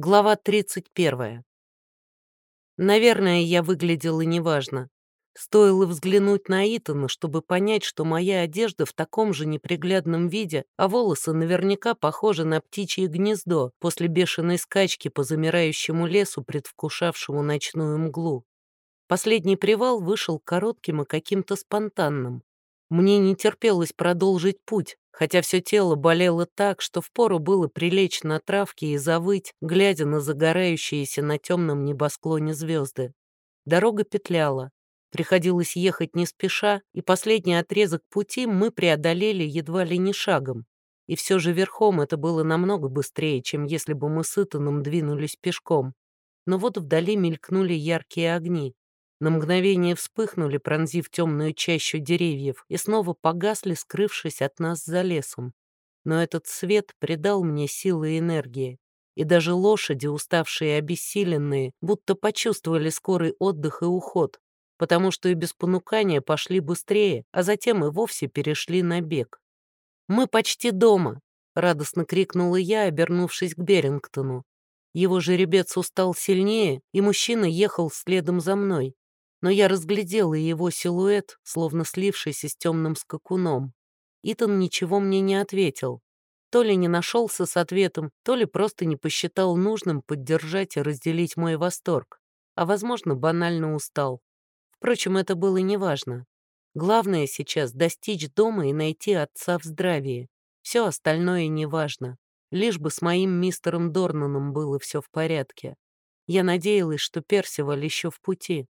Глава 31. Наверное, я выглядела неважно. Стоило взглянуть на Итана, чтобы понять, что моя одежда в таком же неприглядном виде, а волосы наверняка похожи на птичье гнездо после бешеной скачки по замирающему лесу, предвкушавшему ночную мглу. Последний привал вышел коротким и каким-то спонтанным. Мне не терпелось продолжить путь, хотя все тело болело так, что впору было прилечь на травке и завыть, глядя на загорающиеся на темном небосклоне звезды. Дорога петляла. Приходилось ехать не спеша, и последний отрезок пути мы преодолели едва ли не шагом. И все же верхом это было намного быстрее, чем если бы мы с Итаном двинулись пешком. Но вот вдали мелькнули яркие огни. На мгновение вспыхнули, пронзив темную чащу деревьев, и снова погасли, скрывшись от нас за лесом. Но этот свет придал мне силы и энергии. И даже лошади, уставшие и обессиленные, будто почувствовали скорый отдых и уход, потому что и без понукания пошли быстрее, а затем и вовсе перешли на бег. «Мы почти дома!» — радостно крикнула я, обернувшись к Берингтону. Его жеребец устал сильнее, и мужчина ехал следом за мной но я разглядела его силуэт, словно слившийся с темным скакуном. Итан ничего мне не ответил. То ли не нашелся с ответом, то ли просто не посчитал нужным поддержать и разделить мой восторг, а, возможно, банально устал. Впрочем, это было неважно. Главное сейчас — достичь дома и найти отца в здравии. Все остальное неважно. Лишь бы с моим мистером Дорнаном было все в порядке. Я надеялась, что Персиваль еще в пути.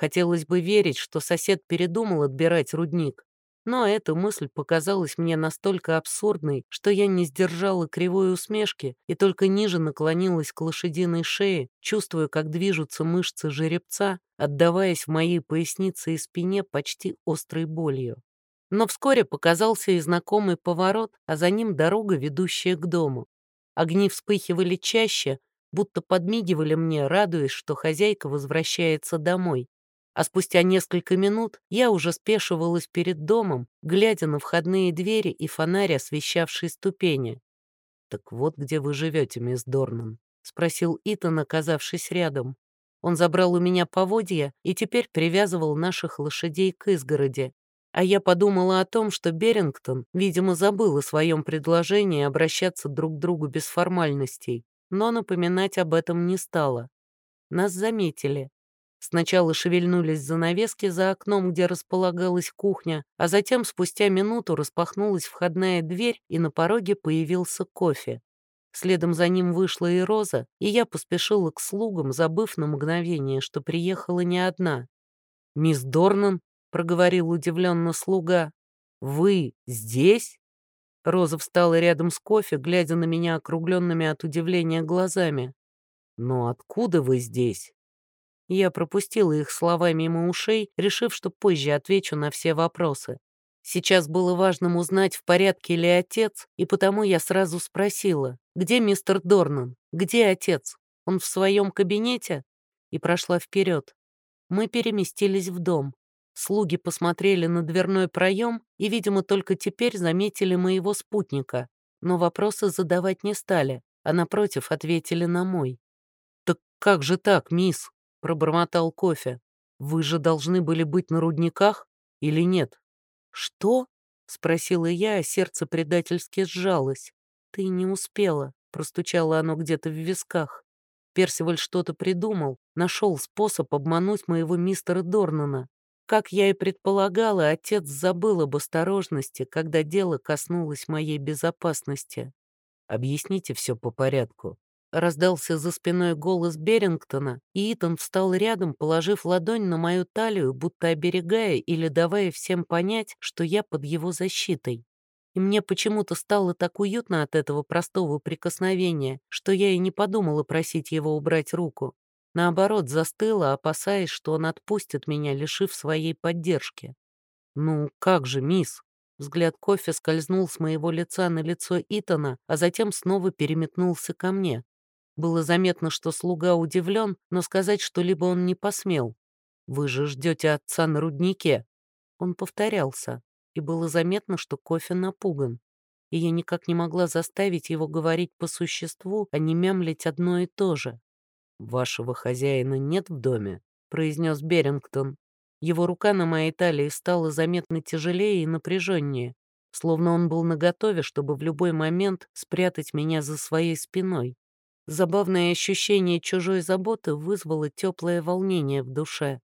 Хотелось бы верить, что сосед передумал отбирать рудник, но эта мысль показалась мне настолько абсурдной, что я не сдержала кривой усмешки и только ниже наклонилась к лошадиной шее, чувствуя, как движутся мышцы жеребца, отдаваясь в моей пояснице и спине почти острой болью. Но вскоре показался и знакомый поворот, а за ним дорога, ведущая к дому. Огни вспыхивали чаще, будто подмигивали мне, радуясь, что хозяйка возвращается домой а спустя несколько минут я уже спешивалась перед домом, глядя на входные двери и фонарь, освещавший ступени. «Так вот где вы живете, мисс Дорнан?» — спросил Итан, оказавшись рядом. Он забрал у меня поводья и теперь привязывал наших лошадей к изгороди. А я подумала о том, что Берингтон, видимо, забыл о своем предложении обращаться друг к другу без формальностей, но напоминать об этом не стала. Нас заметили, Сначала шевельнулись занавески за окном, где располагалась кухня, а затем спустя минуту распахнулась входная дверь, и на пороге появился кофе. Следом за ним вышла и Роза, и я поспешила к слугам, забыв на мгновение, что приехала не одна. «Мисс Дорнан», — проговорил удивленно слуга, — «вы здесь?» Роза встала рядом с кофе, глядя на меня округленными от удивления глазами. «Но откуда вы здесь?» Я пропустила их слова мимо ушей, решив, что позже отвечу на все вопросы. Сейчас было важным узнать, в порядке ли отец, и потому я сразу спросила, где мистер Дорнан, где отец, он в своем кабинете? И прошла вперед. Мы переместились в дом. Слуги посмотрели на дверной проем и, видимо, только теперь заметили моего спутника, но вопросы задавать не стали, а напротив ответили на мой. «Так как же так, мисс?» — пробормотал кофе. «Вы же должны были быть на рудниках или нет?» «Что?» — спросила я, а сердце предательски сжалось. «Ты не успела», — простучало оно где-то в висках. Персиваль что-то придумал, нашел способ обмануть моего мистера Дорнана. Как я и предполагала, отец забыл об осторожности, когда дело коснулось моей безопасности. «Объясните все по порядку», Раздался за спиной голос Берингтона, и Итан встал рядом, положив ладонь на мою талию, будто оберегая или давая всем понять, что я под его защитой. И мне почему-то стало так уютно от этого простого прикосновения, что я и не подумала просить его убрать руку. Наоборот, застыла, опасаясь, что он отпустит меня, лишив своей поддержки. «Ну, как же, мисс?» Взгляд кофе скользнул с моего лица на лицо Итана, а затем снова переметнулся ко мне. Было заметно, что слуга удивлен, но сказать что-либо он не посмел. «Вы же ждете отца на руднике». Он повторялся, и было заметно, что кофе напуган. и я никак не могла заставить его говорить по существу, а не мямлить одно и то же. «Вашего хозяина нет в доме?» — произнес Берингтон. Его рука на моей талии стала заметно тяжелее и напряженнее, словно он был наготове, чтобы в любой момент спрятать меня за своей спиной. Забавное ощущение чужой заботы вызвало теплое волнение в душе.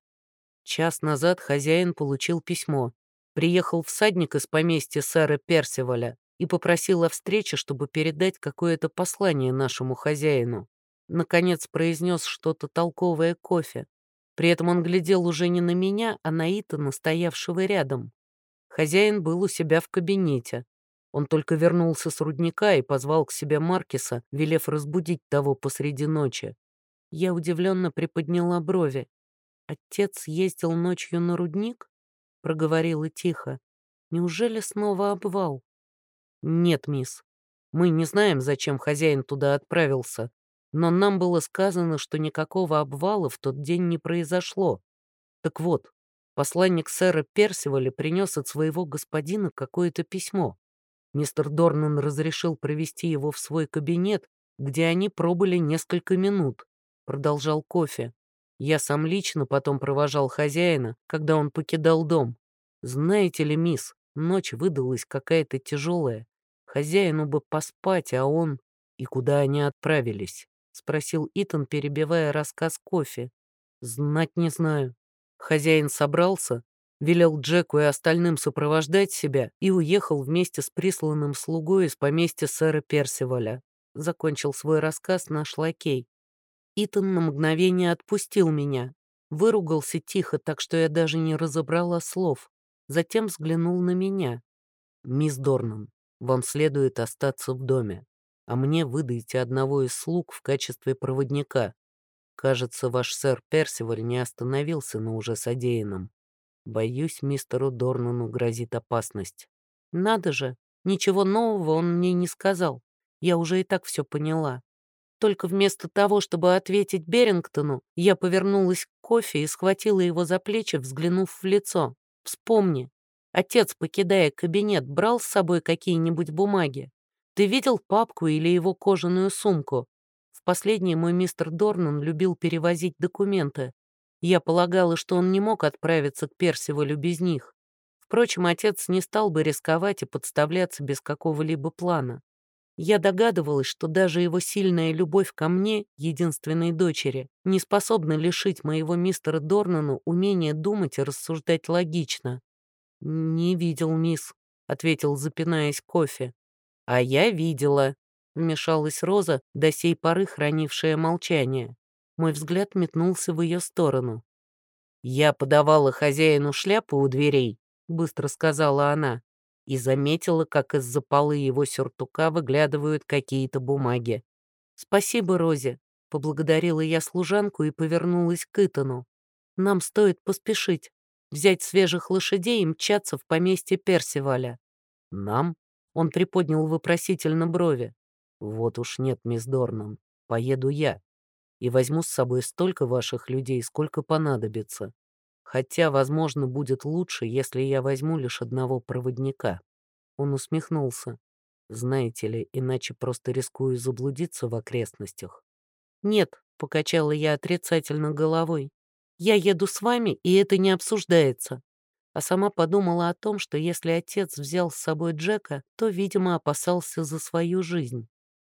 Час назад хозяин получил письмо. Приехал всадник из поместья сэра Персиваля и попросил о встрече, чтобы передать какое-то послание нашему хозяину. Наконец произнес что-то толковое кофе. При этом он глядел уже не на меня, а на Итана, стоявшего рядом. Хозяин был у себя в кабинете. Он только вернулся с рудника и позвал к себе Маркиса, велев разбудить того посреди ночи. Я удивленно приподняла брови. «Отец ездил ночью на рудник?» — проговорила тихо. «Неужели снова обвал?» «Нет, мисс. Мы не знаем, зачем хозяин туда отправился, но нам было сказано, что никакого обвала в тот день не произошло. Так вот, посланник сэра Персиваля принес от своего господина какое-то письмо. Мистер Дорнан разрешил провести его в свой кабинет, где они пробыли несколько минут. Продолжал кофе. Я сам лично потом провожал хозяина, когда он покидал дом. Знаете ли, мисс, ночь выдалась какая-то тяжелая. Хозяину бы поспать, а он... И куда они отправились? — спросил Итан, перебивая рассказ кофе. «Знать не знаю». Хозяин собрался, велел Джеку и остальным сопровождать себя и уехал вместе с присланным слугой из поместья сэра Персиваля. Закончил свой рассказ наш лакей. Итан на мгновение отпустил меня. Выругался тихо, так что я даже не разобрала слов. Затем взглянул на меня. «Мисс Дорнан, вам следует остаться в доме а мне выдайте одного из слуг в качестве проводника. Кажется, ваш сэр Персиваль не остановился на уже содеянном. Боюсь, мистеру Дорнану грозит опасность. Надо же, ничего нового он мне не сказал. Я уже и так все поняла. Только вместо того, чтобы ответить Берингтону, я повернулась к кофе и схватила его за плечи, взглянув в лицо. Вспомни, отец, покидая кабинет, брал с собой какие-нибудь бумаги. Ты видел папку или его кожаную сумку? В последнее мой мистер Дорнан любил перевозить документы. Я полагала, что он не мог отправиться к Персивалю без них. Впрочем, отец не стал бы рисковать и подставляться без какого-либо плана. Я догадывалась, что даже его сильная любовь ко мне, единственной дочери, не способна лишить моего мистера Дорнану умения думать и рассуждать логично. «Не видел, мисс», — ответил, запинаясь кофе. «А я видела», — вмешалась Роза, до сей поры хранившая молчание. Мой взгляд метнулся в ее сторону. «Я подавала хозяину шляпу у дверей», — быстро сказала она, и заметила, как из-за полы его сюртука выглядывают какие-то бумаги. «Спасибо, Розе», — поблагодарила я служанку и повернулась к Итану. «Нам стоит поспешить, взять свежих лошадей и мчаться в поместье Персиваля». «Нам?» Он приподнял вопросительно брови. «Вот уж нет, мисс Дорнан, поеду я. И возьму с собой столько ваших людей, сколько понадобится. Хотя, возможно, будет лучше, если я возьму лишь одного проводника». Он усмехнулся. «Знаете ли, иначе просто рискую заблудиться в окрестностях». «Нет», — покачала я отрицательно головой. «Я еду с вами, и это не обсуждается а сама подумала о том, что если отец взял с собой Джека, то, видимо, опасался за свою жизнь.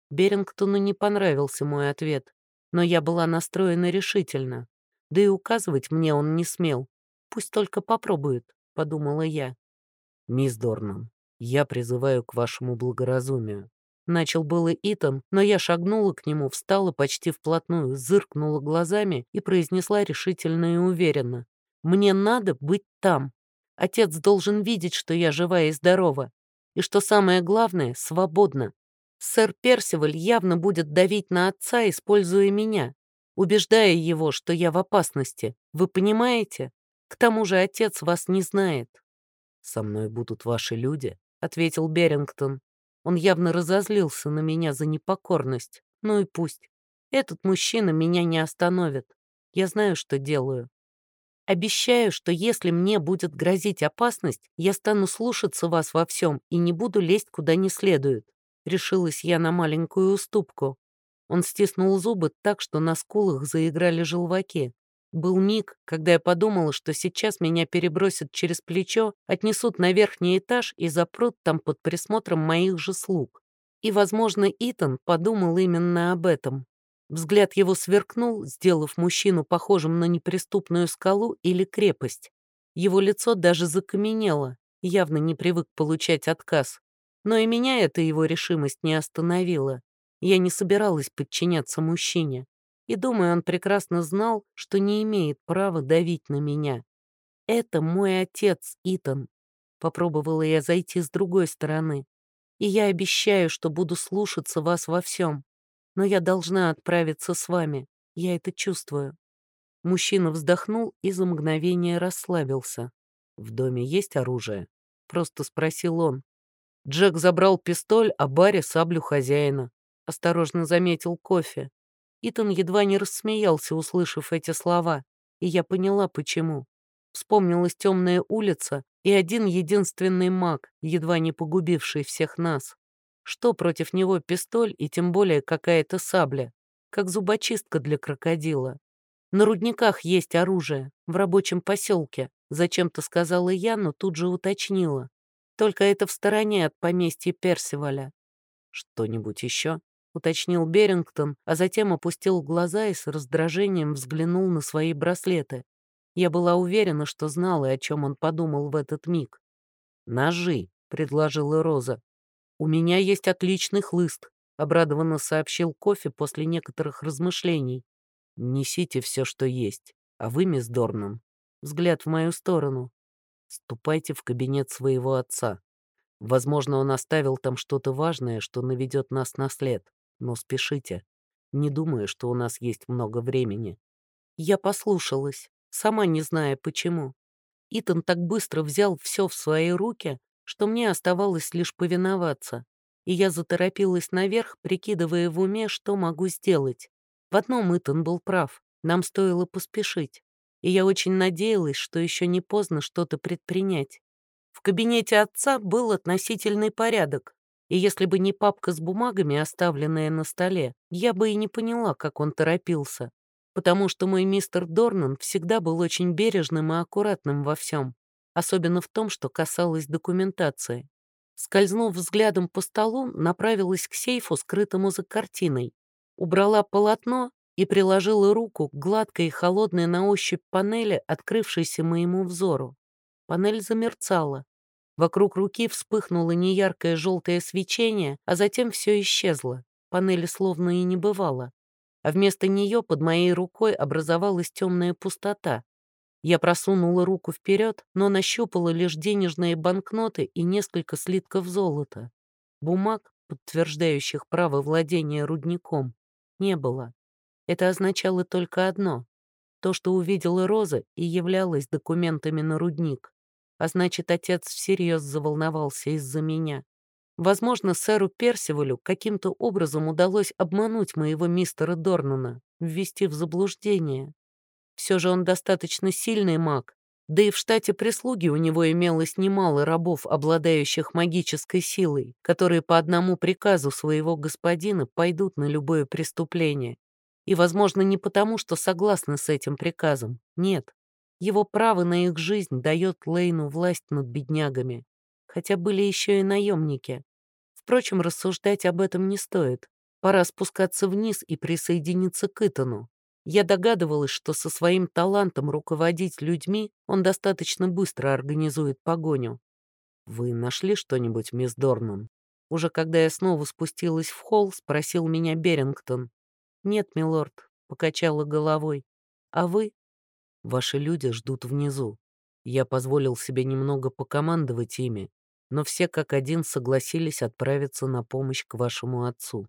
Берингтону не понравился мой ответ, но я была настроена решительно. Да и указывать мне он не смел. Пусть только попробует, — подумала я. «Мисс Дорнан, я призываю к вашему благоразумию». Начал было Итан, но я шагнула к нему, встала почти вплотную, зыркнула глазами и произнесла решительно и уверенно. «Мне надо быть там. Отец должен видеть, что я жива и здорова. И что самое главное, свободна. Сэр Персиваль явно будет давить на отца, используя меня, убеждая его, что я в опасности. Вы понимаете? К тому же отец вас не знает. «Со мной будут ваши люди», — ответил Берингтон. Он явно разозлился на меня за непокорность. Ну и пусть. Этот мужчина меня не остановит. Я знаю, что делаю. Обещаю, что если мне будет грозить опасность, я стану слушаться вас во всем и не буду лезть куда не следует. Решилась я на маленькую уступку. Он стиснул зубы так, что на скулах заиграли желваки. Был миг, когда я подумала, что сейчас меня перебросят через плечо, отнесут на верхний этаж и запрут там под присмотром моих же слуг. И, возможно, Итан подумал именно об этом. Взгляд его сверкнул, сделав мужчину похожим на неприступную скалу или крепость. Его лицо даже закаменело, явно не привык получать отказ. Но и меня эта его решимость не остановила. Я не собиралась подчиняться мужчине. И, думаю, он прекрасно знал, что не имеет права давить на меня. «Это мой отец, Итан», — попробовала я зайти с другой стороны. «И я обещаю, что буду слушаться вас во всем но я должна отправиться с вами. Я это чувствую». Мужчина вздохнул и за мгновение расслабился. «В доме есть оружие?» — просто спросил он. Джек забрал пистоль, а Барри — саблю хозяина. Осторожно заметил кофе. Итан едва не рассмеялся, услышав эти слова, и я поняла, почему. Вспомнилась темная улица и один единственный маг, едва не погубивший всех нас. Что против него пистоль и тем более какая-то сабля, как зубочистка для крокодила. На рудниках есть оружие, в рабочем поселке, зачем-то сказала я, но тут же уточнила. Только это в стороне от поместья Персиваля. Что-нибудь еще? уточнил Берингтон, а затем опустил глаза и с раздражением взглянул на свои браслеты. Я была уверена, что знала, о чем он подумал в этот миг. «Ножи», — предложила Роза. «У меня есть отличный хлыст», — обрадованно сообщил кофе после некоторых размышлений. «Несите все, что есть. А вы, мисс Дорнан, взгляд в мою сторону. Ступайте в кабинет своего отца. Возможно, он оставил там что-то важное, что наведет нас на след. Но спешите. Не думаю, что у нас есть много времени». Я послушалась, сама не зная почему. Итан так быстро взял все в свои руки, что мне оставалось лишь повиноваться, и я заторопилась наверх, прикидывая в уме, что могу сделать. В одном Итан был прав, нам стоило поспешить, и я очень надеялась, что еще не поздно что-то предпринять. В кабинете отца был относительный порядок, и если бы не папка с бумагами, оставленная на столе, я бы и не поняла, как он торопился, потому что мой мистер Дорнан всегда был очень бережным и аккуратным во всем особенно в том, что касалось документации. Скользнув взглядом по столу, направилась к сейфу, скрытому за картиной. Убрала полотно и приложила руку к гладкой и холодной на ощупь панели, открывшейся моему взору. Панель замерцала. Вокруг руки вспыхнуло неяркое желтое свечение, а затем все исчезло. Панели словно и не бывало. А вместо нее под моей рукой образовалась темная пустота, я просунула руку вперед, но нащупала лишь денежные банкноты и несколько слитков золота. Бумаг, подтверждающих право владения рудником, не было. Это означало только одно. То, что увидела Роза, и являлось документами на рудник. А значит, отец всерьез заволновался из-за меня. Возможно, сэру Персивалю каким-то образом удалось обмануть моего мистера Дорнана, ввести в заблуждение. Все же он достаточно сильный маг, да и в штате прислуги у него имелось немало рабов, обладающих магической силой, которые по одному приказу своего господина пойдут на любое преступление. И, возможно, не потому, что согласны с этим приказом. Нет. Его право на их жизнь дает Лейну власть над беднягами. Хотя были еще и наемники. Впрочем, рассуждать об этом не стоит. Пора спускаться вниз и присоединиться к Итану. Я догадывалась, что со своим талантом руководить людьми он достаточно быстро организует погоню. «Вы нашли что-нибудь, мисс Дорнан?» Уже когда я снова спустилась в холл, спросил меня Берингтон. «Нет, милорд», — покачала головой. «А вы?» «Ваши люди ждут внизу. Я позволил себе немного покомандовать ими, но все как один согласились отправиться на помощь к вашему отцу.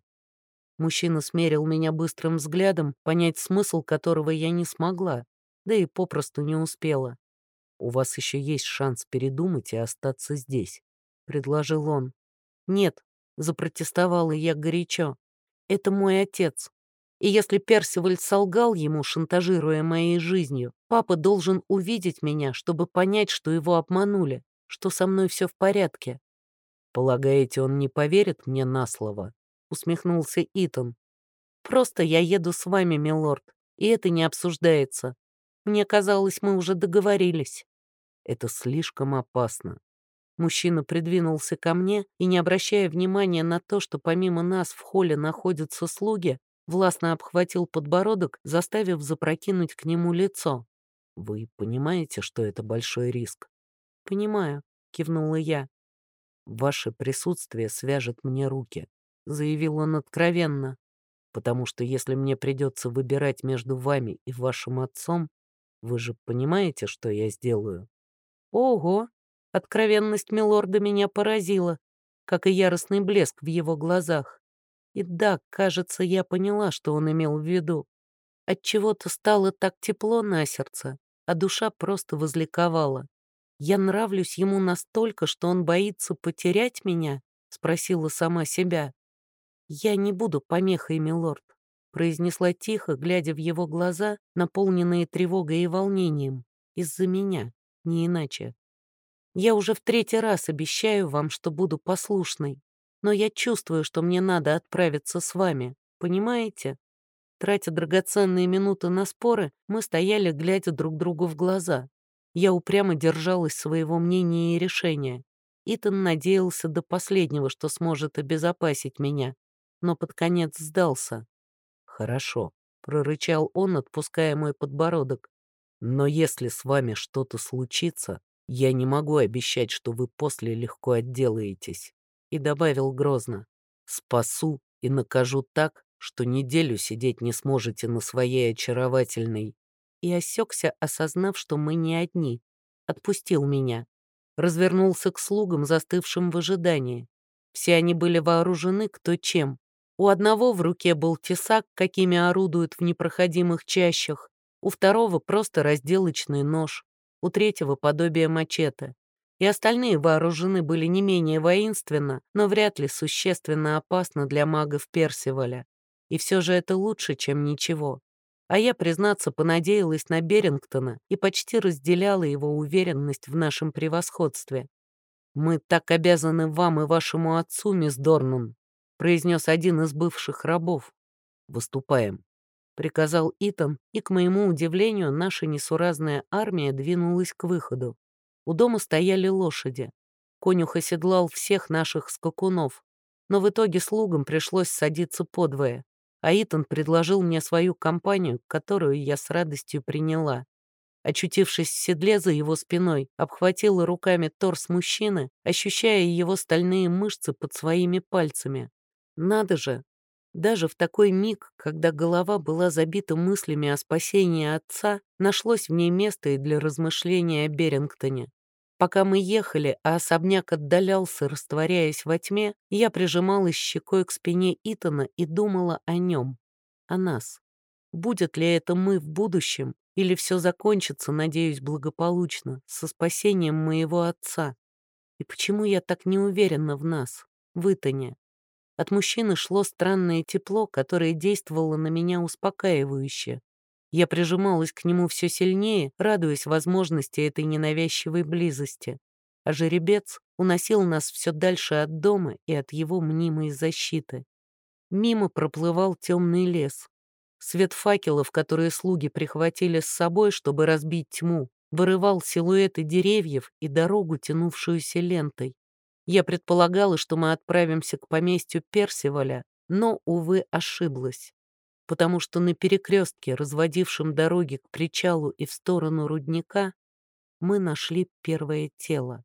Мужчина смерил меня быстрым взглядом, понять смысл которого я не смогла, да и попросту не успела. «У вас еще есть шанс передумать и остаться здесь», — предложил он. «Нет», — запротестовала я горячо. «Это мой отец. И если Персиваль солгал ему, шантажируя моей жизнью, папа должен увидеть меня, чтобы понять, что его обманули, что со мной все в порядке. «Полагаете, он не поверит мне на слово?» — усмехнулся Итан. «Просто я еду с вами, милорд, и это не обсуждается. Мне казалось, мы уже договорились». «Это слишком опасно. Мужчина придвинулся ко мне и, не обращая внимания на то, что помимо нас в холле находятся слуги, властно обхватил подбородок, заставив запрокинуть к нему лицо. «Вы понимаете, что это большой риск?» «Понимаю», — кивнула я. «Ваше присутствие свяжет мне руки», — заявил он откровенно. «Потому что если мне придется выбирать между вами и вашим отцом, вы же понимаете, что я сделаю?» «Ого!» Откровенность милорда меня поразила, как и яростный блеск в его глазах. И да, кажется, я поняла, что он имел в виду. Отчего-то стало так тепло на сердце, а душа просто возликовала. «Я нравлюсь ему настолько, что он боится потерять меня?» — спросила сама себя. «Я не буду помехой, милорд», — произнесла тихо, глядя в его глаза, наполненные тревогой и волнением. «Из-за меня, не иначе». Я уже в третий раз обещаю вам, что буду послушной, но я чувствую, что мне надо отправиться с вами, понимаете? Тратя драгоценные минуты на споры, мы стояли, глядя друг другу в глаза. Я упрямо держалась своего мнения и решения. Итан надеялся до последнего, что сможет обезопасить меня, но под конец сдался. «Хорошо», — прорычал он, отпуская мой подбородок. «Но если с вами что-то случится, «Я не могу обещать, что вы после легко отделаетесь», и добавил грозно, «спасу и накажу так, что неделю сидеть не сможете на своей очаровательной». И осекся, осознав, что мы не одни. Отпустил меня. Развернулся к слугам, застывшим в ожидании. Все они были вооружены кто чем. У одного в руке был тесак, какими орудуют в непроходимых чащах, у второго просто разделочный нож у третьего подобие мачете. И остальные вооружены были не менее воинственно, но вряд ли существенно опасно для магов Персиваля. И все же это лучше, чем ничего. А я, признаться, понадеялась на Берингтона и почти разделяла его уверенность в нашем превосходстве. «Мы так обязаны вам и вашему отцу, мисс Дорнан», произнес один из бывших рабов. «Выступаем». — приказал Итан, и, к моему удивлению, наша несуразная армия двинулась к выходу. У дома стояли лошади. Конюх оседлал всех наших скакунов, но в итоге слугам пришлось садиться подвое, а Итан предложил мне свою компанию, которую я с радостью приняла. Очутившись в седле за его спиной, обхватила руками торс мужчины, ощущая его стальные мышцы под своими пальцами. Надо же, даже в такой миг, когда голова была забита мыслями о спасении отца, нашлось в ней место и для размышления о Берингтоне. Пока мы ехали, а особняк отдалялся, растворяясь во тьме, я прижималась щекой к спине Итана и думала о нем, о нас. Будет ли это мы в будущем, или все закончится, надеюсь, благополучно, со спасением моего отца? И почему я так не уверена в нас, в Итане? От мужчины шло странное тепло, которое действовало на меня успокаивающе. Я прижималась к нему все сильнее, радуясь возможности этой ненавязчивой близости. А жеребец уносил нас все дальше от дома и от его мнимой защиты. Мимо проплывал темный лес. Свет факелов, которые слуги прихватили с собой, чтобы разбить тьму, вырывал силуэты деревьев и дорогу, тянувшуюся лентой. Я предполагала, что мы отправимся к поместью Персиваля, но, увы, ошиблась, потому что на перекрестке, разводившем дороги к причалу и в сторону рудника, мы нашли первое тело.